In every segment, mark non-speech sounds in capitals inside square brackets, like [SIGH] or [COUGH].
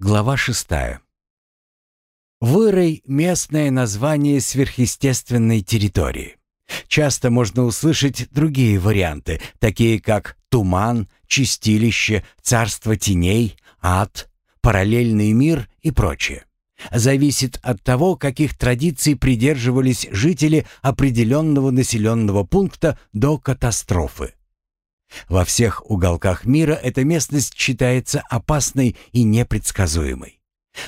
Глава шестая. Вырой — местное название сверхъестественной территории. Часто можно услышать другие варианты, такие как туман, чистилище, царство теней, ад, параллельный мир и прочее. Зависит от того, каких традиций придерживались жители определенного населенного пункта до катастрофы. Во всех уголках мира эта местность считается опасной и непредсказуемой.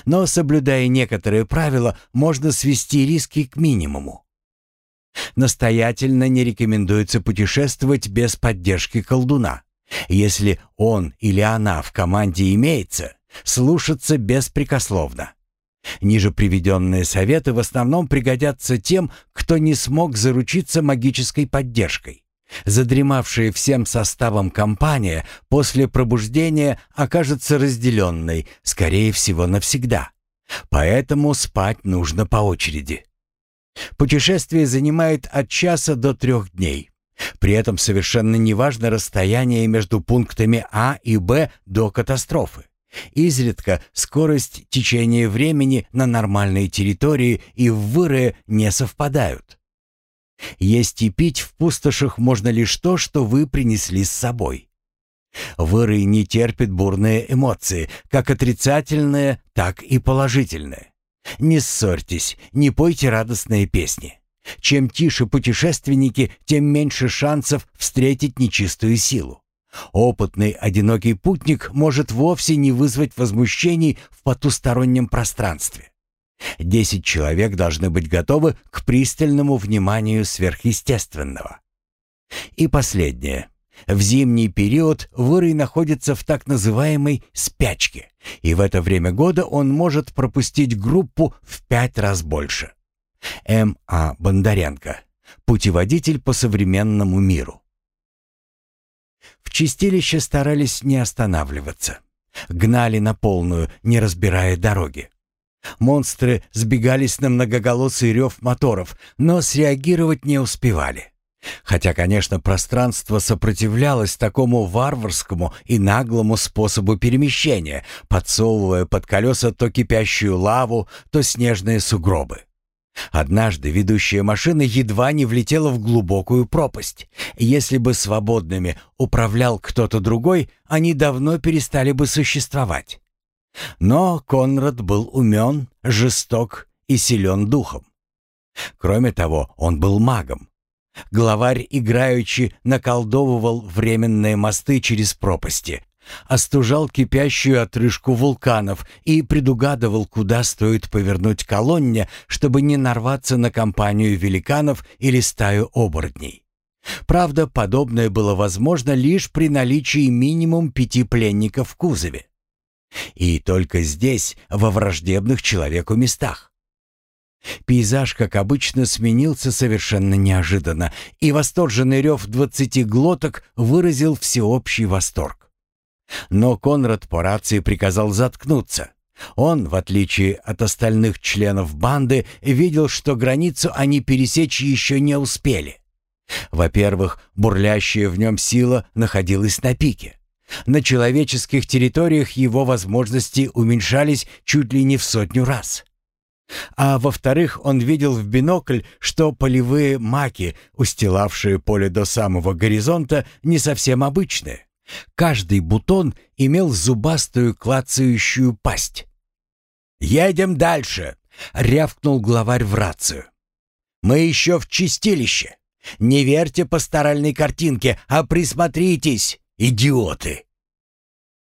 Но, соблюдая некоторые правила, можно свести риски к минимуму. Настоятельно не рекомендуется путешествовать без поддержки колдуна. Если он или она в команде имеется, слушаться беспрекословно. Ниже приведенные советы в основном пригодятся тем, кто не смог заручиться магической поддержкой. Задремавшая всем составом компания после пробуждения окажется разделенной, скорее всего, навсегда. Поэтому спать нужно по очереди. Путешествие занимает от часа до трех дней. При этом совершенно неважно расстояние между пунктами А и Б до катастрофы. Изредка скорость течения времени на нормальной территории и в вырое не совпадают. Есть и пить в пустошах можно лишь то, что вы принесли с собой. Вырый не терпит бурные эмоции, как отрицательные, так и положительные. Не ссорьтесь, не пойте радостные песни. Чем тише путешественники, тем меньше шансов встретить нечистую силу. Опытный одинокий путник может вовсе не вызвать возмущений в потустороннем пространстве. Десять человек должны быть готовы к пристальному вниманию сверхъестественного. И последнее. В зимний период вырый находится в так называемой спячке, и в это время года он может пропустить группу в пять раз больше. М. А. Бондаренко. Путеводитель по современному миру. В чистилище старались не останавливаться. Гнали на полную, не разбирая дороги. Монстры сбегались на многоголосый рев моторов, но среагировать не успевали. Хотя, конечно, пространство сопротивлялось такому варварскому и наглому способу перемещения, подсовывая под колеса то кипящую лаву, то снежные сугробы. Однажды ведущая машина едва не влетела в глубокую пропасть. Если бы свободными управлял кто-то другой, они давно перестали бы существовать. Но Конрад был умен, жесток и силен духом. Кроме того, он был магом. Главарь играючи наколдовывал временные мосты через пропасти, остужал кипящую отрыжку вулканов и предугадывал, куда стоит повернуть колонне, чтобы не нарваться на компанию великанов или стаю оборотней. Правда, подобное было возможно лишь при наличии минимум пяти пленников в кузове. И только здесь, во враждебных человеку местах. Пейзаж, как обычно, сменился совершенно неожиданно, и восторженный рев двадцати глоток выразил всеобщий восторг. Но Конрад по рации приказал заткнуться. Он, в отличие от остальных членов банды, видел, что границу они пересечь еще не успели. Во-первых, бурлящая в нем сила находилась на пике. На человеческих территориях его возможности уменьшались чуть ли не в сотню раз. А во-вторых, он видел в бинокль, что полевые маки, устилавшие поле до самого горизонта, не совсем обычные. Каждый бутон имел зубастую клацающую пасть. «Едем дальше!» — рявкнул главарь в рацию. «Мы еще в чистилище. Не верьте пасторальной картинке, а присмотритесь!» Идиоты!»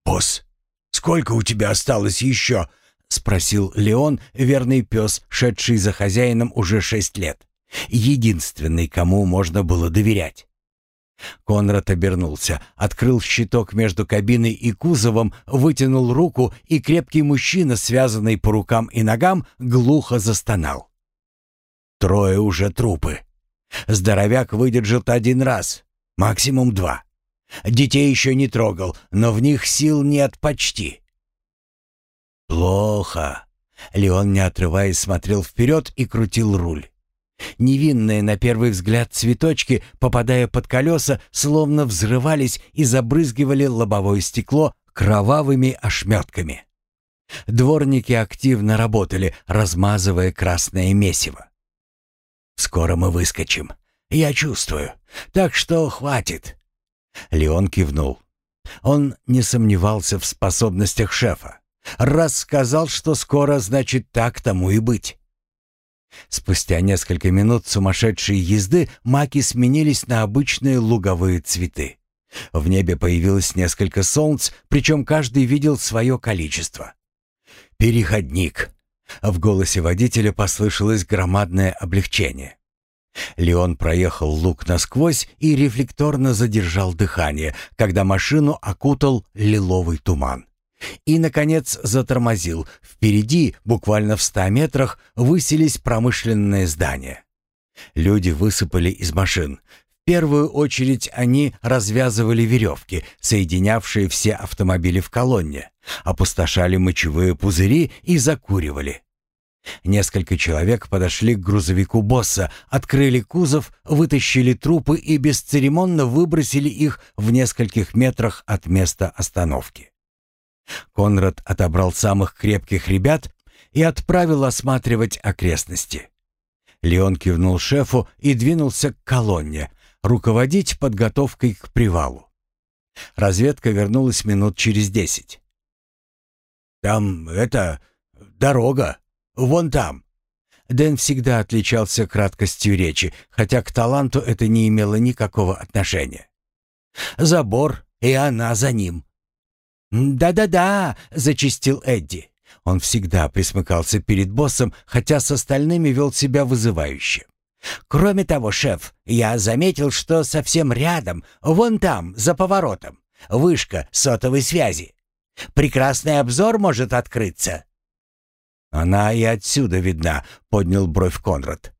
«Босс, сколько у тебя осталось еще?» — спросил Леон, верный пес, шедший за хозяином уже шесть лет. Единственный, кому можно было доверять. Конрад обернулся, открыл щиток между кабиной и кузовом, вытянул руку, и крепкий мужчина, связанный по рукам и ногам, глухо застонал. «Трое уже трупы. Здоровяк выдержит один раз, максимум два. Детей еще не трогал, но в них сил нет почти. Плохо. Леон, не отрываясь, смотрел вперед и крутил руль. Невинные на первый взгляд цветочки, попадая под колеса, словно взрывались и забрызгивали лобовое стекло кровавыми ошметками. Дворники активно работали, размазывая красное месиво. «Скоро мы выскочим. Я чувствую. Так что хватит». Леон кивнул. Он не сомневался в способностях шефа. Раз сказал, что скоро, значит так тому и быть. Спустя несколько минут сумасшедшей езды маки сменились на обычные луговые цветы. В небе появилось несколько солнц, причем каждый видел свое количество. «Переходник!» В голосе водителя послышалось громадное облегчение. Леон проехал луг насквозь и рефлекторно задержал дыхание, когда машину окутал лиловый туман. И, наконец, затормозил. Впереди, буквально в ста метрах, высились промышленные здания. Люди высыпали из машин. В первую очередь они развязывали веревки, соединявшие все автомобили в колонне, опустошали мочевые пузыри и закуривали. Несколько человек подошли к грузовику босса, открыли кузов, вытащили трупы и бесцеремонно выбросили их в нескольких метрах от места остановки. Конрад отобрал самых крепких ребят и отправил осматривать окрестности. Леон кивнул шефу и двинулся к колонне, руководить подготовкой к привалу. Разведка вернулась минут через десять. «Там это... дорога. Вон там». Дэн всегда отличался краткостью речи, хотя к таланту это не имело никакого отношения. «Забор, и она за ним», «Да-да-да», — зачистил Эдди. Он всегда присмыкался перед боссом, хотя с остальными вел себя вызывающе. «Кроме того, шеф, я заметил, что совсем рядом, вон там, за поворотом, вышка сотовой связи. Прекрасный обзор может открыться». «Она и отсюда видна», — поднял бровь Конрад.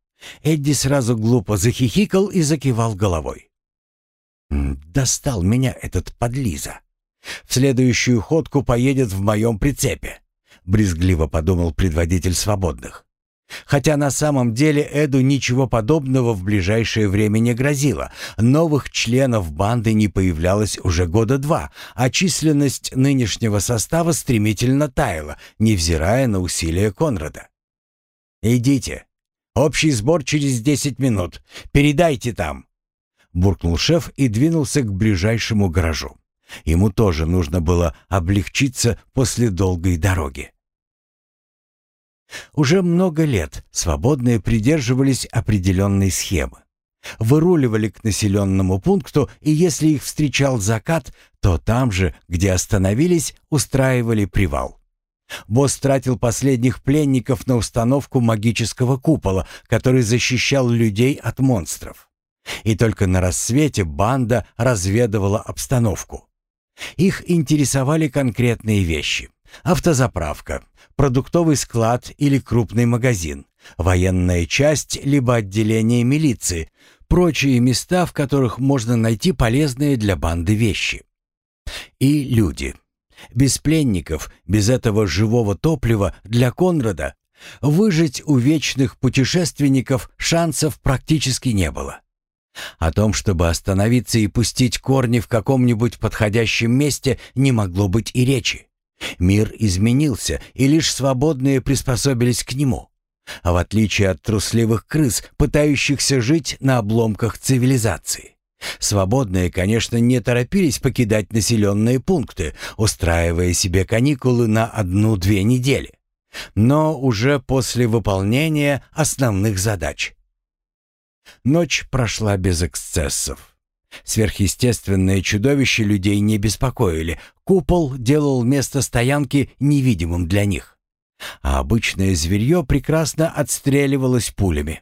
Эдди сразу глупо захихикал и закивал головой. «Достал меня этот подлиза. В следующую ходку поедет в моем прицепе», — брезгливо подумал предводитель свободных. Хотя на самом деле Эду ничего подобного в ближайшее время не грозило. Новых членов банды не появлялось уже года два, а численность нынешнего состава стремительно таяла, невзирая на усилия Конрада. «Идите. Общий сбор через десять минут. Передайте там», — буркнул шеф и двинулся к ближайшему гаражу. Ему тоже нужно было облегчиться после долгой дороги. Уже много лет свободные придерживались определенной схемы. Выруливали к населенному пункту, и если их встречал закат, то там же, где остановились, устраивали привал. Босс тратил последних пленников на установку магического купола, который защищал людей от монстров. И только на рассвете банда разведывала обстановку. Их интересовали конкретные вещи. Автозаправка, продуктовый склад или крупный магазин, военная часть либо отделение милиции, прочие места, в которых можно найти полезные для банды вещи. И люди. Без пленников, без этого живого топлива для Конрада выжить у вечных путешественников шансов практически не было. О том, чтобы остановиться и пустить корни в каком-нибудь подходящем месте, не могло быть и речи. Мир изменился, и лишь свободные приспособились к нему. А в отличие от трусливых крыс, пытающихся жить на обломках цивилизации. Свободные, конечно, не торопились покидать населенные пункты, устраивая себе каникулы на одну-две недели. Но уже после выполнения основных задач. Ночь прошла без эксцессов. Сверхъестественные чудовища людей не беспокоили. Купол делал место стоянки невидимым для них. А обычное зверье прекрасно отстреливалось пулями.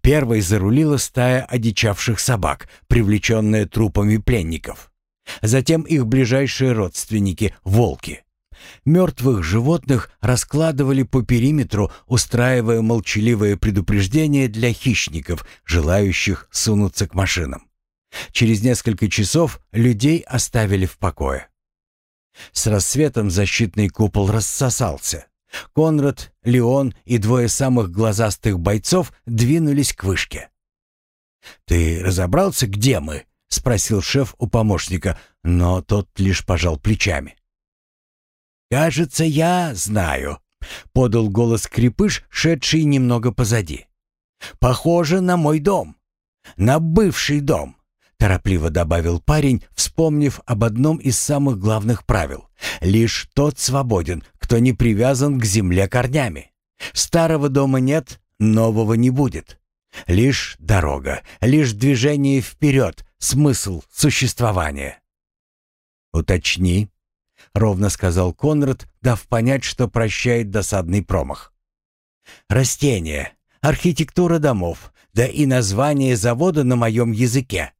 Первой зарулила стая одичавших собак, привлеченная трупами пленников. Затем их ближайшие родственники — волки. Мертвых животных раскладывали по периметру, устраивая молчаливое предупреждение для хищников, желающих сунуться к машинам. Через несколько часов людей оставили в покое. С рассветом защитный купол рассосался. Конрад, Леон и двое самых глазастых бойцов двинулись к вышке. «Ты разобрался, где мы?» — спросил шеф у помощника, но тот лишь пожал плечами. «Кажется, я знаю», — подал голос крепыш, шедший немного позади. «Похоже на мой дом. На бывший дом», — торопливо добавил парень, вспомнив об одном из самых главных правил. «Лишь тот свободен, кто не привязан к земле корнями. Старого дома нет, нового не будет. Лишь дорога, лишь движение вперед, смысл существования». «Уточни», — ровно сказал Конрад, дав понять, что прощает досадный промах. «Растения, архитектура домов, да и название завода на моем языке».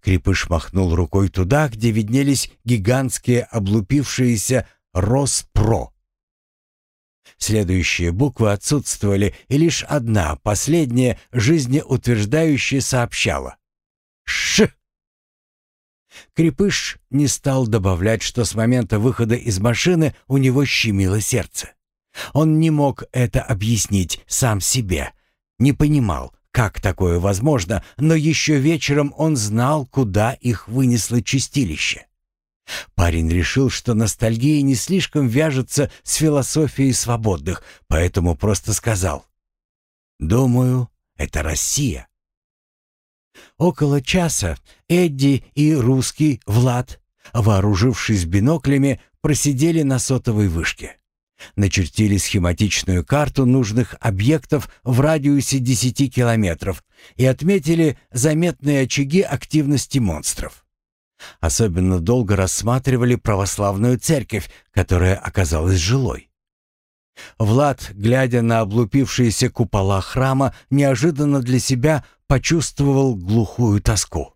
Крепыш махнул рукой туда, где виднелись гигантские облупившиеся «Роспро». Следующие буквы отсутствовали, и лишь одна, последняя, жизнеутверждающая сообщала. «Ш». Крепыш не стал добавлять, что с момента выхода из машины у него щемило сердце. Он не мог это объяснить сам себе, не понимал, как такое возможно, но еще вечером он знал, куда их вынесло чистилище. Парень решил, что ностальгия не слишком вяжется с философией свободных, поэтому просто сказал «Думаю, это Россия». Около часа Эдди и русский Влад, вооружившись биноклями, просидели на сотовой вышке. Начертили схематичную карту нужных объектов в радиусе 10 километров и отметили заметные очаги активности монстров. Особенно долго рассматривали православную церковь, которая оказалась жилой. Влад, глядя на облупившиеся купола храма, неожиданно для себя почувствовал глухую тоску.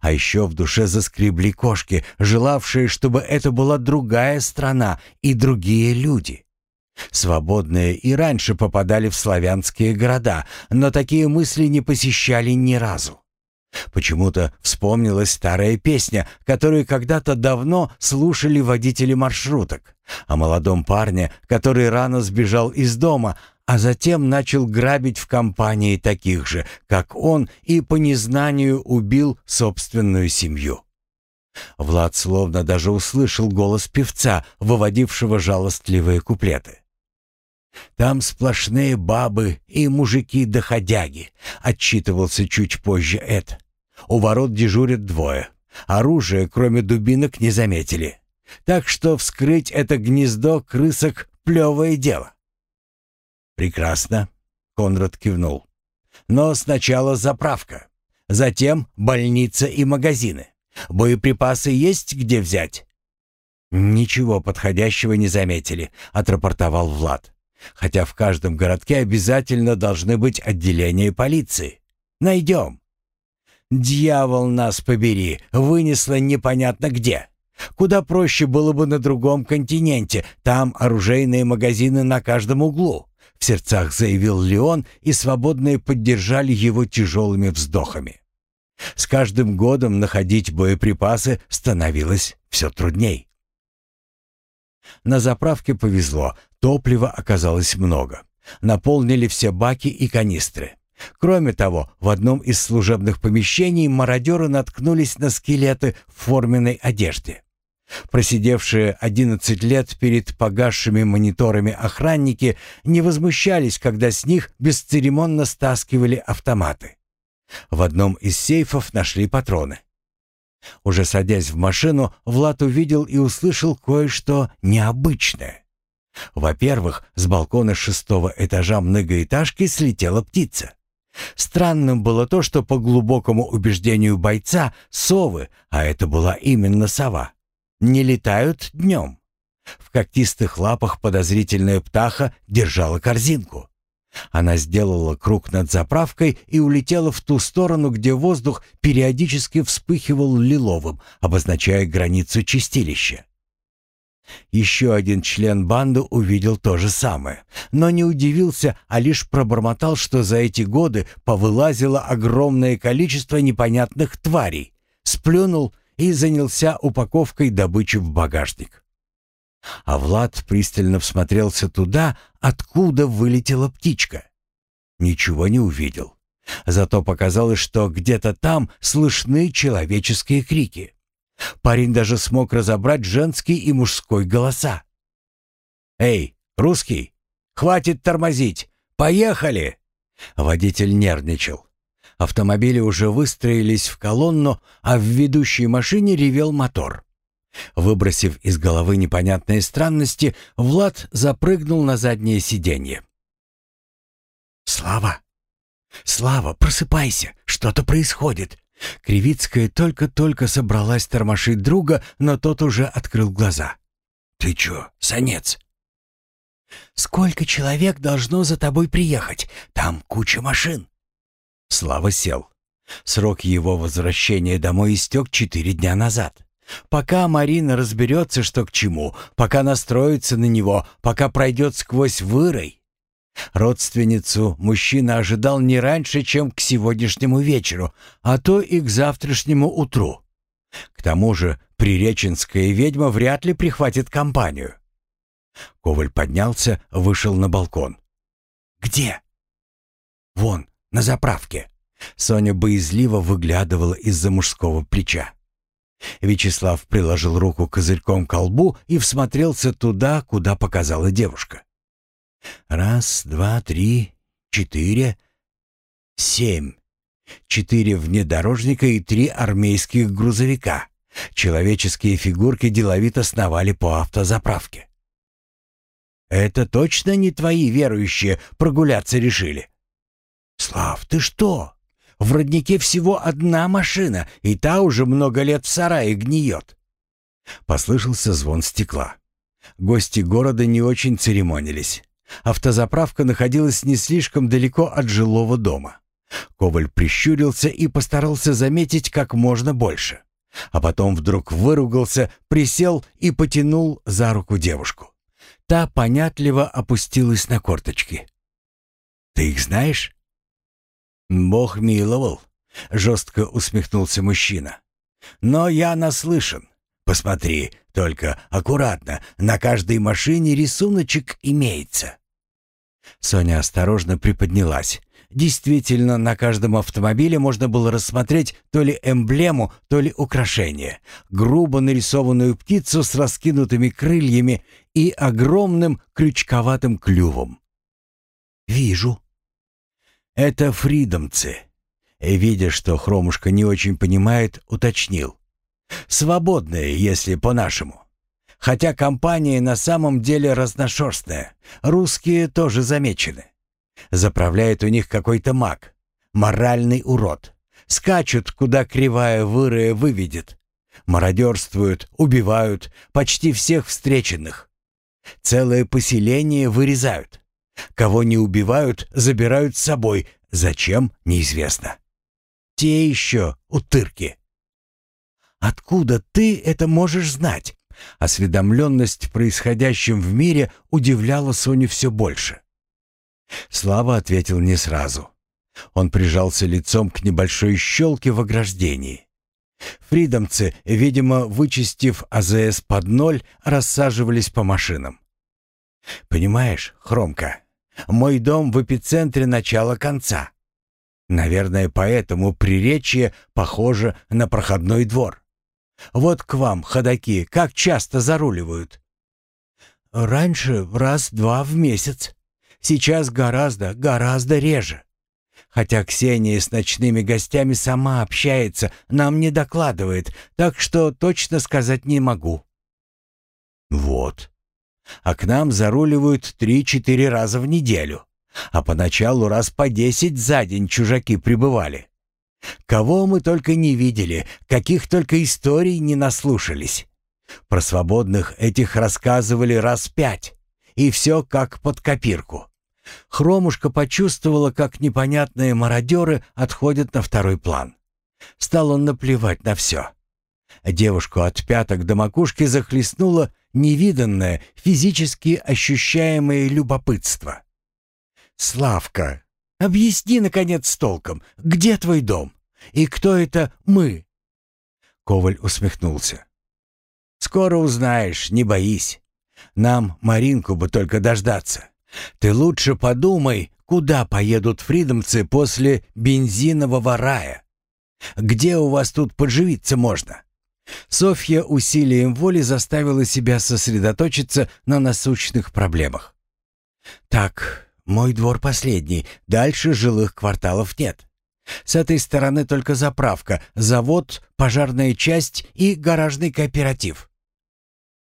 А еще в душе заскребли кошки, желавшие, чтобы это была другая страна и другие люди. Свободные и раньше попадали в славянские города, но такие мысли не посещали ни разу. Почему-то вспомнилась старая песня, которую когда-то давно слушали водители маршруток, о молодом парне, который рано сбежал из дома, а затем начал грабить в компании таких же, как он, и по незнанию убил собственную семью. Влад словно даже услышал голос певца, выводившего жалостливые куплеты. «Там сплошные бабы и мужики-доходяги», — отчитывался чуть позже Эд. «У ворот дежурят двое. Оружие, кроме дубинок, не заметили. Так что вскрыть это гнездо крысок — плевое дело». «Прекрасно», — Конрад кивнул. «Но сначала заправка. Затем больница и магазины. Боеприпасы есть где взять?» «Ничего подходящего не заметили», — отрапортовал Влад. Хотя в каждом городке обязательно должны быть отделения полиции. Найдем. Дьявол нас побери, вынесло непонятно где. Куда проще было бы на другом континенте, там оружейные магазины на каждом углу. В сердцах заявил Леон, и свободные поддержали его тяжелыми вздохами. С каждым годом находить боеприпасы становилось все трудней. На заправке повезло, топлива оказалось много. Наполнили все баки и канистры. Кроме того, в одном из служебных помещений мародеры наткнулись на скелеты в форменной одежде. Просидевшие 11 лет перед погасшими мониторами охранники не возмущались, когда с них бесцеремонно стаскивали автоматы. В одном из сейфов нашли патроны. Уже садясь в машину, Влад увидел и услышал кое-что необычное. Во-первых, с балкона шестого этажа многоэтажки слетела птица. Странным было то, что по глубокому убеждению бойца совы, а это была именно сова, не летают днем. В когтистых лапах подозрительная птаха держала корзинку. Она сделала круг над заправкой и улетела в ту сторону, где воздух периодически вспыхивал лиловым, обозначая границу чистилища. Еще один член банды увидел то же самое, но не удивился, а лишь пробормотал, что за эти годы повылазило огромное количество непонятных тварей, сплюнул и занялся упаковкой добычи в багажник. А Влад пристально всмотрелся туда, откуда вылетела птичка. Ничего не увидел. Зато показалось, что где-то там слышны человеческие крики. Парень даже смог разобрать женский и мужской голоса. «Эй, русский, хватит тормозить! Поехали!» Водитель нервничал. Автомобили уже выстроились в колонну, а в ведущей машине ревел мотор. Выбросив из головы непонятные странности, Влад запрыгнул на заднее сиденье. «Слава! Слава, просыпайся! Что-то происходит!» Кривицкая только-только собралась тормошить друга, но тот уже открыл глаза. «Ты чё, санец?» «Сколько человек должно за тобой приехать? Там куча машин». Слава сел. Срок его возвращения домой истек четыре дня назад. Пока Марина разберется, что к чему, пока настроится на него, пока пройдет сквозь вырой. Родственницу мужчина ожидал не раньше, чем к сегодняшнему вечеру, а то и к завтрашнему утру. К тому же приреченская ведьма вряд ли прихватит компанию. Коваль поднялся, вышел на балкон. «Где?» «Вон, на заправке». Соня боязливо выглядывала из-за мужского плеча. Вячеслав приложил руку козырьком к колбу и всмотрелся туда, куда показала девушка. «Раз, два, три, четыре, семь. Четыре внедорожника и три армейских грузовика. Человеческие фигурки деловито сновали по автозаправке. «Это точно не твои верующие прогуляться решили?» «Слав, ты что? В роднике всего одна машина, и та уже много лет в сарае гниет». Послышался звон стекла. Гости города не очень церемонились. Автозаправка находилась не слишком далеко от жилого дома. Коваль прищурился и постарался заметить как можно больше. А потом вдруг выругался, присел и потянул за руку девушку. Та понятливо опустилась на корточки. «Ты их знаешь?» «Бог миловал», — жестко усмехнулся мужчина. «Но я наслышан. Посмотри, только аккуратно, на каждой машине рисуночек имеется». Соня осторожно приподнялась. Действительно, на каждом автомобиле можно было рассмотреть то ли эмблему, то ли украшение. Грубо нарисованную птицу с раскинутыми крыльями и огромным крючковатым клювом. «Вижу», «Это фридомцы». Видя, что Хромушка не очень понимает, уточнил. «Свободные, если по-нашему. Хотя компания на самом деле разношерстная. Русские тоже замечены. Заправляет у них какой-то маг. Моральный урод. Скачут, куда кривая вырая выведет. Мародерствуют, убивают почти всех встреченных. Целое поселение вырезают. Кого не убивают, забирают с собой. Зачем, неизвестно. Те еще утырки. Откуда ты это можешь знать? Осведомленность происходящим в мире удивляла Соню все больше. Слава ответил не сразу. Он прижался лицом к небольшой щелке в ограждении. Фридомцы, видимо, вычистив АЗС под ноль, рассаживались по машинам. «Понимаешь, Хромка, мой дом в эпицентре начала конца. Наверное, поэтому приречье похоже на проходной двор. Вот к вам, ходаки, как часто заруливают? Раньше раз-два в месяц. Сейчас гораздо, гораздо реже. Хотя Ксения с ночными гостями сама общается, нам не докладывает, так что точно сказать не могу. Вот а к нам заруливают три-четыре раза в неделю. А поначалу раз по десять за день чужаки прибывали. Кого мы только не видели, каких только историй не наслушались. Про свободных этих рассказывали раз пять, и все как под копирку. Хромушка почувствовала, как непонятные мародеры отходят на второй план. Стал наплевать на все. Девушку от пяток до макушки захлестнуло невиданное, физически ощущаемое любопытство. «Славка, объясни, наконец, толком, где твой дом? И кто это мы?» Коваль усмехнулся. «Скоро узнаешь, не боись. Нам Маринку бы только дождаться. Ты лучше подумай, куда поедут фридомцы после бензинового рая. Где у вас тут подживиться можно? Софья усилием воли заставила себя сосредоточиться на насущных проблемах. «Так, мой двор последний, дальше жилых кварталов нет. С этой стороны только заправка, завод, пожарная часть и гаражный кооператив».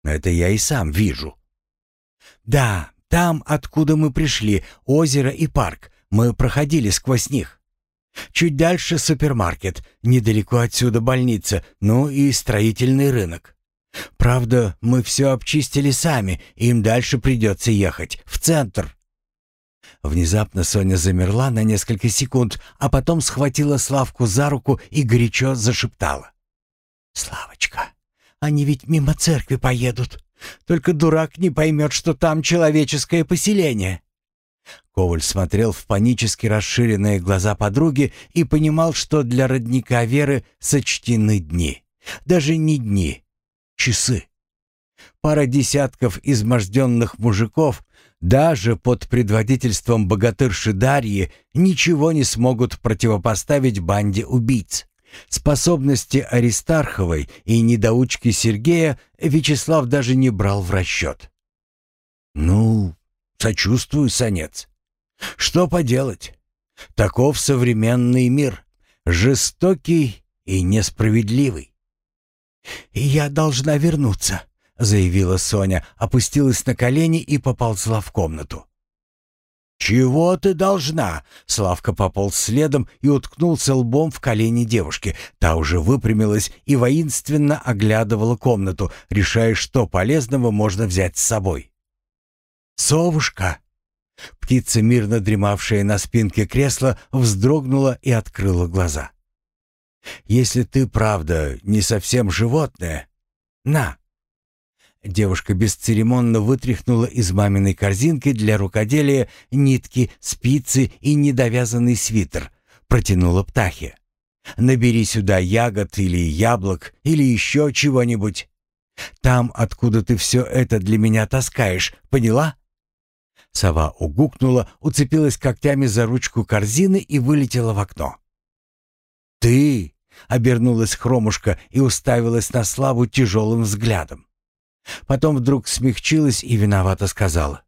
«Это я и сам вижу». «Да, там, откуда мы пришли, озеро и парк, мы проходили сквозь них. Чуть дальше супермаркет, недалеко отсюда больница, ну и строительный рынок. Правда, мы все обчистили сами, им дальше придется ехать, в центр. Внезапно Соня замерла на несколько секунд, а потом схватила Славку за руку и горячо зашептала. «Славочка, они ведь мимо церкви поедут. Только дурак не поймет, что там человеческое поселение». Коваль смотрел в панически расширенные глаза подруги и понимал, что для родника Веры сочтены дни. Даже не дни, часы. Пара десятков изможденных мужиков, даже под предводительством богатырши Дарьи, ничего не смогут противопоставить банде убийц. Способности Аристарховой и недоучки Сергея Вячеслав даже не брал в расчет. «Ну, Сочувствую, Санец. Что поделать? Таков современный мир, жестокий и несправедливый. «Я должна вернуться», — заявила Соня, опустилась на колени и поползла в комнату. «Чего ты должна?» Славка пополз следом и уткнулся лбом в колени девушки. Та уже выпрямилась и воинственно оглядывала комнату, решая, что полезного можно взять с собой. «Совушка!» Птица, мирно дремавшая на спинке кресла, вздрогнула и открыла глаза. «Если ты, правда, не совсем животное, на!» Девушка бесцеремонно вытряхнула из маминой корзинки для рукоделия нитки, спицы и недовязанный свитер, протянула птахе. «Набери сюда ягод или яблок или еще чего-нибудь. Там, откуда ты все это для меня таскаешь, поняла?» Сова угукнула, уцепилась когтями за ручку корзины и вылетела в окно. «Ты!» — обернулась хромушка и уставилась на Славу тяжелым взглядом. Потом вдруг смягчилась и виновато сказала.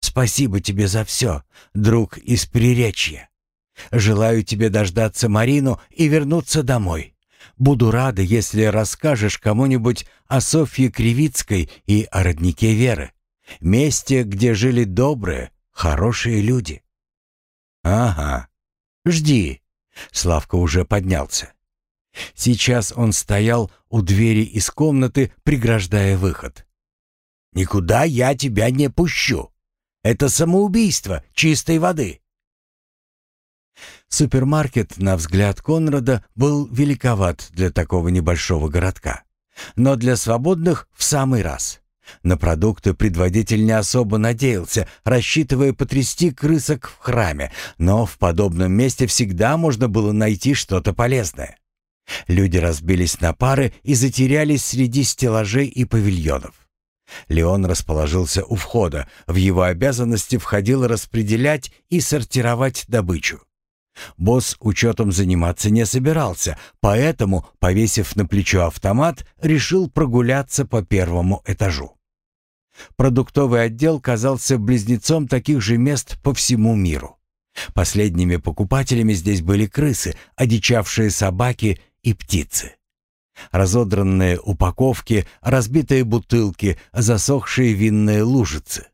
«Спасибо тебе за все, друг из Приречья. Желаю тебе дождаться Марину и вернуться домой. Буду рада, если расскажешь кому-нибудь о Софье Кривицкой и о роднике Веры. Месте, где жили добрые, хорошие люди. Ага. Жди. Славка уже поднялся. Сейчас он стоял у двери из комнаты, преграждая выход. «Никуда я тебя не пущу. Это самоубийство чистой воды». Супермаркет, на взгляд Конрада, был великоват для такого небольшого городка. Но для свободных в самый раз. На продукты предводитель не особо надеялся, рассчитывая потрясти крысок в храме, но в подобном месте всегда можно было найти что-то полезное. Люди разбились на пары и затерялись среди стеллажей и павильонов. Леон расположился у входа, в его обязанности входило распределять и сортировать добычу. Босс учетом заниматься не собирался, поэтому, повесив на плечо автомат, решил прогуляться по первому этажу. Продуктовый отдел казался близнецом таких же мест по всему миру. Последними покупателями здесь были крысы, одичавшие собаки и птицы. Разодранные упаковки, разбитые бутылки, засохшие винные лужицы.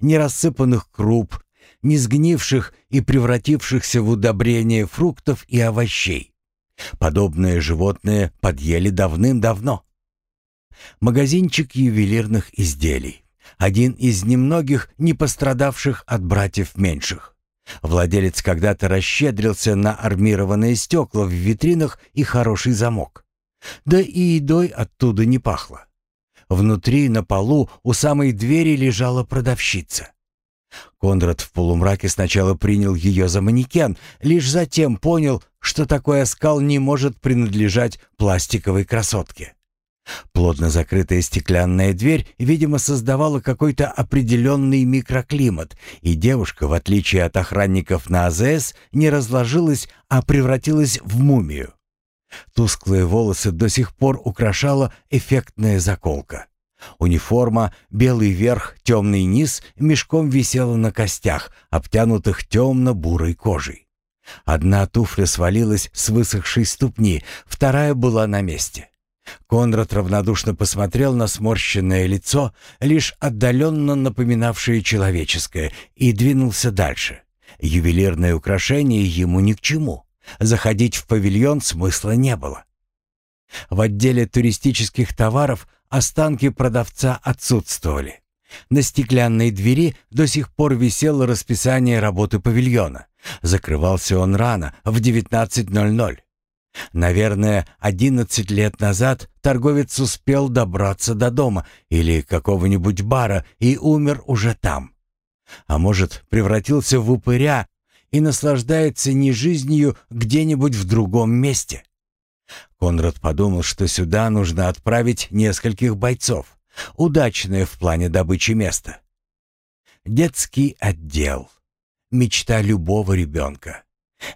Нерассыпанных круп, не сгнивших и превратившихся в удобрение фруктов и овощей. Подобные животные подъели давным-давно. Магазинчик ювелирных изделий. Один из немногих, не пострадавших от братьев меньших. Владелец когда-то расщедрился на армированные стекла в витринах и хороший замок. Да и едой оттуда не пахло. Внутри, на полу, у самой двери лежала продавщица. Конрад в полумраке сначала принял ее за манекен, лишь затем понял, что такой оскал не может принадлежать пластиковой красотке. Плотно закрытая стеклянная дверь, видимо, создавала какой-то определенный микроклимат, и девушка, в отличие от охранников на АЗС, не разложилась, а превратилась в мумию. Тусклые волосы до сих пор украшала эффектная заколка. Униформа, белый верх, темный низ мешком висела на костях, обтянутых темно-бурой кожей. Одна туфля свалилась с высохшей ступни, вторая была на месте. Конрад равнодушно посмотрел на сморщенное лицо, лишь отдаленно напоминавшее человеческое, и двинулся дальше. Ювелирное украшение ему ни к чему. Заходить в павильон смысла не было. В отделе туристических товаров останки продавца отсутствовали. На стеклянной двери до сих пор висело расписание работы павильона. Закрывался он рано, в 19.00. Наверное, 11 лет назад торговец успел добраться до дома или какого-нибудь бара и умер уже там. А может, превратился в упыря и наслаждается не жизнью где-нибудь в другом месте. Конрад подумал, что сюда нужно отправить нескольких бойцов. Удачное в плане добычи место. Детский отдел. Мечта любого ребенка.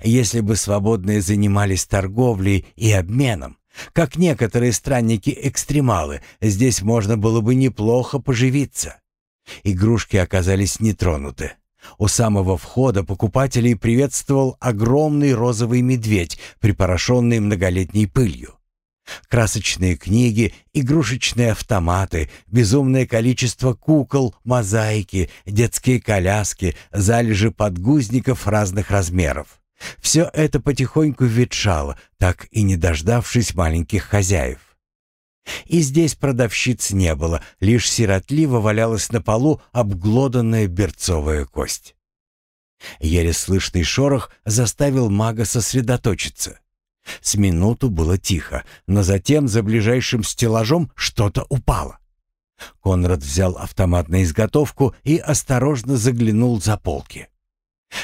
Если бы свободные занимались торговлей и обменом, как некоторые странники-экстремалы, здесь можно было бы неплохо поживиться. Игрушки оказались нетронуты. У самого входа покупателей приветствовал огромный розовый медведь, припорошенный многолетней пылью. Красочные книги, игрушечные автоматы, безумное количество кукол, мозаики, детские коляски, залежи подгузников разных размеров. Все это потихоньку ветшало, так и не дождавшись маленьких хозяев. И здесь продавщиц не было, лишь сиротливо валялась на полу обглоданная берцовая кость. Еле слышный шорох заставил мага сосредоточиться. С минуту было тихо, но затем за ближайшим стеллажом что-то упало. Конрад взял автомат на изготовку и осторожно заглянул за полки.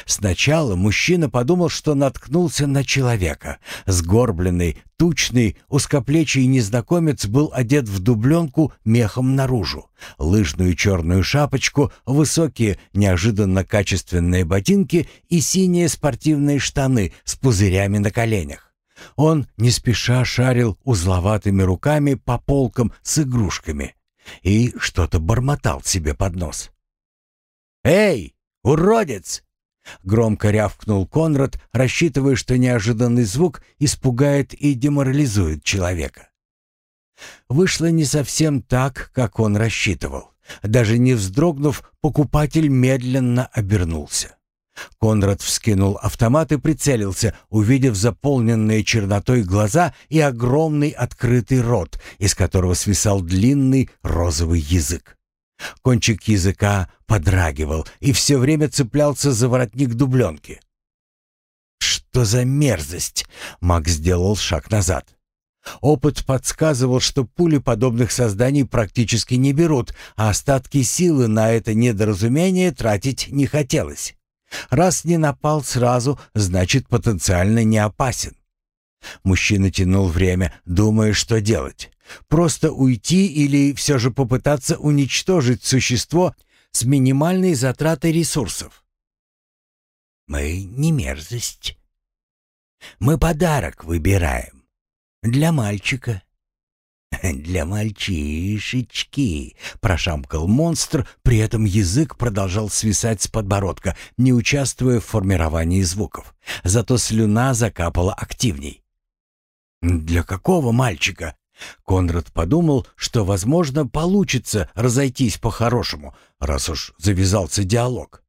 Сначала мужчина подумал, что наткнулся на человека. Сгорбленный, тучный, узкоплечий незнакомец был одет в дубленку мехом наружу, лыжную черную шапочку, высокие, неожиданно качественные ботинки и синие спортивные штаны с пузырями на коленях. Он не спеша шарил узловатыми руками по полкам с игрушками и что-то бормотал себе под нос. «Эй, уродец!» Громко рявкнул Конрад, рассчитывая, что неожиданный звук испугает и деморализует человека. Вышло не совсем так, как он рассчитывал. Даже не вздрогнув, покупатель медленно обернулся. Конрад вскинул автомат и прицелился, увидев заполненные чернотой глаза и огромный открытый рот, из которого свисал длинный розовый язык. Кончик языка подрагивал и все время цеплялся за воротник дубленки. «Что за мерзость?» — Макс сделал шаг назад. Опыт подсказывал, что пули подобных созданий практически не берут, а остатки силы на это недоразумение тратить не хотелось. Раз не напал сразу, значит потенциально не опасен. Мужчина тянул время, думая, что делать. Просто уйти или все же попытаться уничтожить существо с минимальной затратой ресурсов. Мы не мерзость. Мы подарок выбираем. Для мальчика. [LAUGHS] «Для мальчишечки», — прошамкал монстр, при этом язык продолжал свисать с подбородка, не участвуя в формировании звуков. Зато слюна закапала активней. «Для какого мальчика?» Конрад подумал, что, возможно, получится разойтись по-хорошему, раз уж завязался диалог.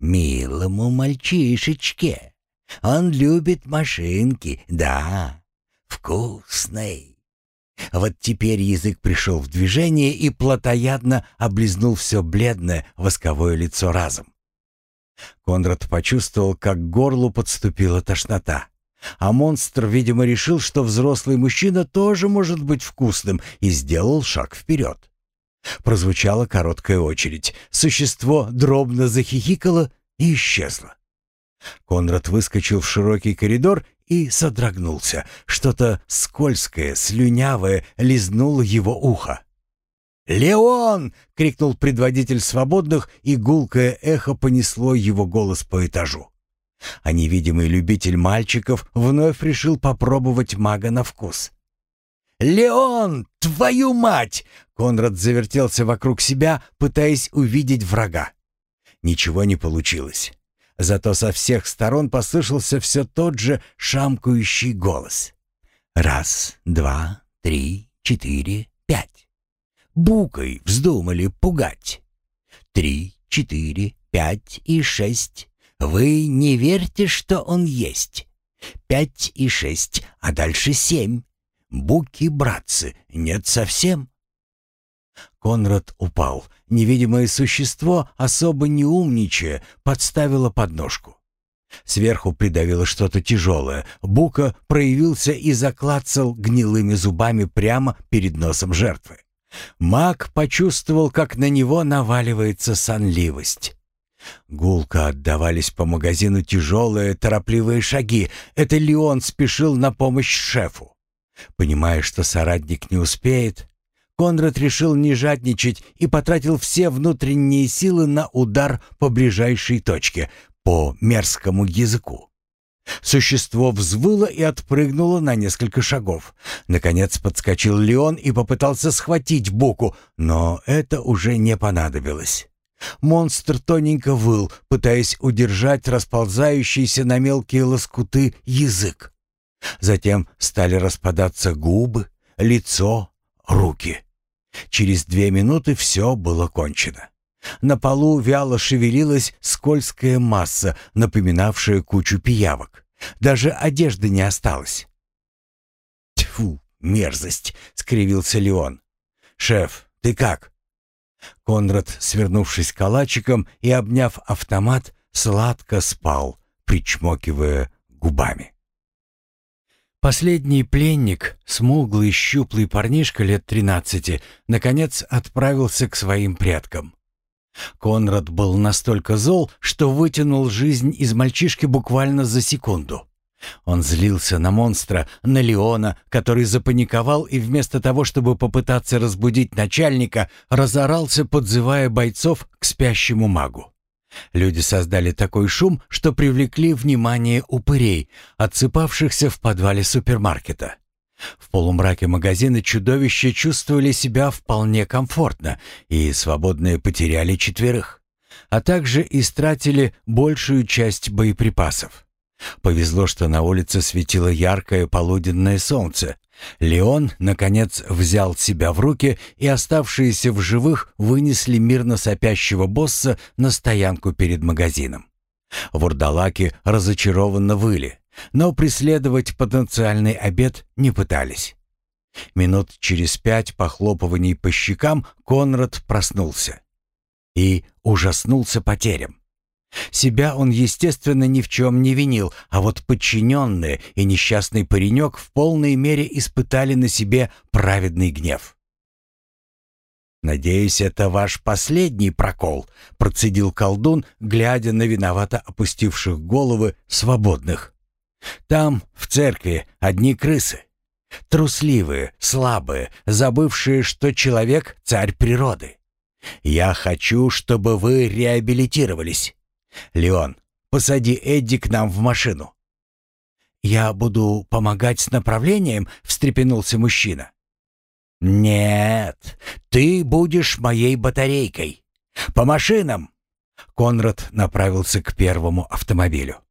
«Милому мальчишечке. Он любит машинки, да, вкусный». Вот теперь язык пришел в движение и плотоядно облизнул все бледное восковое лицо разом. Конрад почувствовал, как к горлу подступила тошнота. А монстр, видимо, решил, что взрослый мужчина тоже может быть вкусным, и сделал шаг вперед. Прозвучала короткая очередь. Существо дробно захихикало и исчезло. Конрад выскочил в широкий коридор и содрогнулся. Что-то скользкое, слюнявое лизнуло его ухо. «Леон!» — крикнул предводитель свободных, и гулкое эхо понесло его голос по этажу. А невидимый любитель мальчиков вновь решил попробовать мага на вкус. «Леон, твою мать!» Конрад завертелся вокруг себя, пытаясь увидеть врага. Ничего не получилось. Зато со всех сторон послышался все тот же шамкающий голос. «Раз, два, три, четыре, пять. Букой вздумали пугать. Три, четыре, пять и шесть. Вы не верьте, что он есть. Пять и шесть, а дальше семь. Буки, братцы, нет совсем. Конрад упал. Невидимое существо, особо не умничая, подставило подножку. Сверху придавило что-то тяжелое. Бука проявился и заклацал гнилыми зубами прямо перед носом жертвы. Маг почувствовал, как на него наваливается сонливость. Гулко отдавались по магазину тяжелые, торопливые шаги. Это Леон спешил на помощь шефу. Понимая, что соратник не успеет, Конрад решил не жадничать и потратил все внутренние силы на удар по ближайшей точке, по мерзкому языку. Существо взвыло и отпрыгнуло на несколько шагов. Наконец подскочил Леон и попытался схватить Буку, но это уже не понадобилось. Монстр тоненько выл, пытаясь удержать расползающийся на мелкие лоскуты язык. Затем стали распадаться губы, лицо, руки. Через две минуты все было кончено. На полу вяло шевелилась скользкая масса, напоминавшая кучу пиявок. Даже одежды не осталось. «Тьфу, мерзость!» — скривился Леон. «Шеф, ты как?» Конрад, свернувшись калачиком и обняв автомат, сладко спал, причмокивая губами. Последний пленник, смуглый щуплый парнишка лет тринадцати, наконец отправился к своим предкам. Конрад был настолько зол, что вытянул жизнь из мальчишки буквально за секунду. Он злился на монстра, на Леона, который запаниковал и вместо того, чтобы попытаться разбудить начальника, разорался, подзывая бойцов к спящему магу. Люди создали такой шум, что привлекли внимание упырей, отсыпавшихся в подвале супермаркета. В полумраке магазина чудовища чувствовали себя вполне комфортно и свободные потеряли четверых, а также истратили большую часть боеприпасов. Повезло, что на улице светило яркое полуденное солнце. Леон, наконец, взял себя в руки, и оставшиеся в живых вынесли мирно сопящего босса на стоянку перед магазином. Вурдалаки разочарованно выли, но преследовать потенциальный обед не пытались. Минут через пять похлопываний по щекам Конрад проснулся и ужаснулся потерям. Себя он, естественно, ни в чем не винил, а вот подчиненные и несчастный паренек в полной мере испытали на себе праведный гнев. «Надеюсь, это ваш последний прокол», — процедил колдун, глядя на виновато опустивших головы свободных. «Там, в церкви, одни крысы. Трусливые, слабые, забывшие, что человек — царь природы. Я хочу, чтобы вы реабилитировались. «Леон, посади Эдди к нам в машину». «Я буду помогать с направлением?» — встрепенулся мужчина. «Нет, ты будешь моей батарейкой. По машинам!» Конрад направился к первому автомобилю.